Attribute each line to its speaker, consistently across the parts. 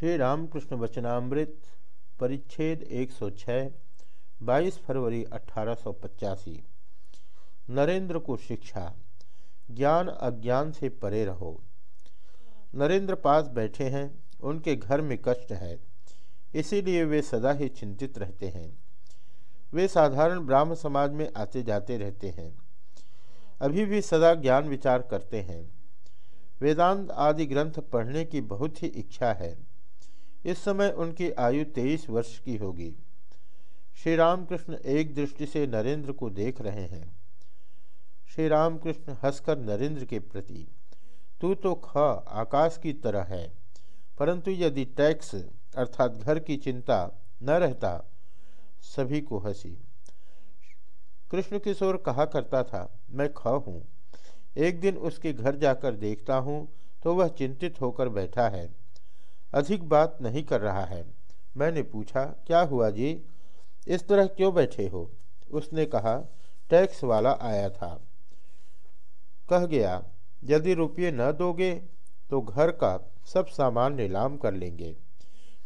Speaker 1: श्री रामकृष्ण वचनामृत, परिच्छेद 106 22 फरवरी अठारह सौ पचासी। नरेंद्र को शिक्षा, ज्ञान अज्ञान से परे रहो। नरेंद्र पास बैठे हैं, उनके घर में कष्ट है, इसीलिए वे सदा ही चिंतित रहते हैं। वे साधारण ब्राह्म समाज में आते जाते रहते हैं, अभी भी सदा ज्ञान विचार करते हैं। वेदांत आदि ग्रंथ पढ़ने की बहुत ही इच्छा है। इस समय उनकी आयु तेईस वर्ष की होगी। श्री रामकृष्ण एक दृष्टि से नरेंद्र को देख रहे हैं। श्री रामकृष्ण हंसकर नरेंद्र के प्रति, तू तो ख, आकाश की तरह है, परंतु यदि टैक्स अर्थात घर की चिंता न रहता, सभी को हँसी। कृष्ण किशोर कहा करता था, मैं ख हूँ। एक दिन उसके घर जाकर देखता हूँ तो वह चिंतित होकर बैठा है। अधिक बात नहीं कर रहा है। मैंने पूछा, क्या हुआ जी? इस तरह क्यों बैठे हो? उसने कहा, टैक्स वाला आया था। कह गया, यदि रुपये न दोगे तो घर का सब सामान नीलाम कर लेंगे।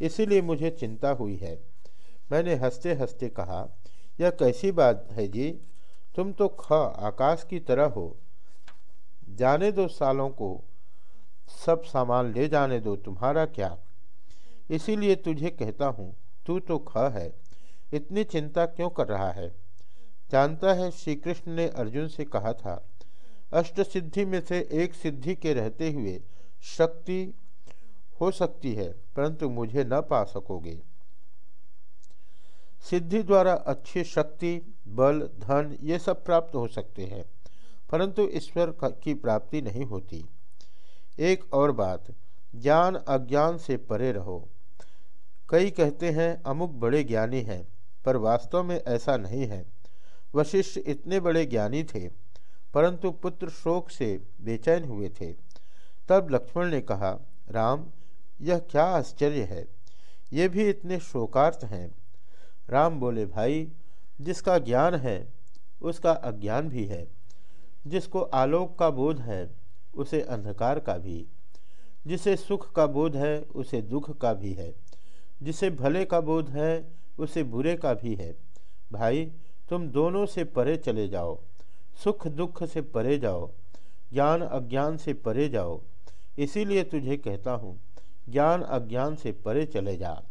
Speaker 1: इसीलिए मुझे चिंता हुई है। मैंने हँसते हँसते कहा, यह कैसी बात है जी? तुम तो ख आकाश की तरह हो। जाने दो सालों को सब सामान ले जाने दो, तुम्हारा क्या? इसीलिए तुझे कहता हूँ, तू तो ख है, इतनी चिंता क्यों कर रहा है? जानता है श्री कृष्ण ने अर्जुन से कहा था अष्ट सिद्धि में से एक सिद्धि के रहते हुए शक्ति हो सकती है, परंतु मुझे न पा सकोगे। सिद्धि द्वारा अच्छी शक्ति, बल, धन, ये सब प्राप्त हो सकते हैं, परंतु ईश्वर की प्राप्ति नहीं होती। एक और बात, ज्ञान अज्ञान से परे रहो। कई कहते हैं, अमुक बड़े ज्ञानी हैं, पर वास्तव में ऐसा नहीं है। वशिष्ठ इतने बड़े ज्ञानी थे, परंतु पुत्र शोक से बेचैन हुए थे। तब लक्ष्मण ने कहा, राम, यह क्या आश्चर्य है? ये भी इतने शोकार्थ हैं। राम बोले, भाई, जिसका ज्ञान है, उसका अज्ञान भी है। जिसको आलोक का बोध है उसे अंधकार का भी। जिसे सुख का बोध है, उसे दुख का भी है। जिसे भले का बोध है, उसे बुरे का भी है। भाई, तुम दोनों से परे चले जाओ। सुख दुख से परे जाओ। ज्ञान अज्ञान से परे जाओ। इसीलिए तुझे कहता हूँ, ज्ञान अज्ञान से परे चले जा।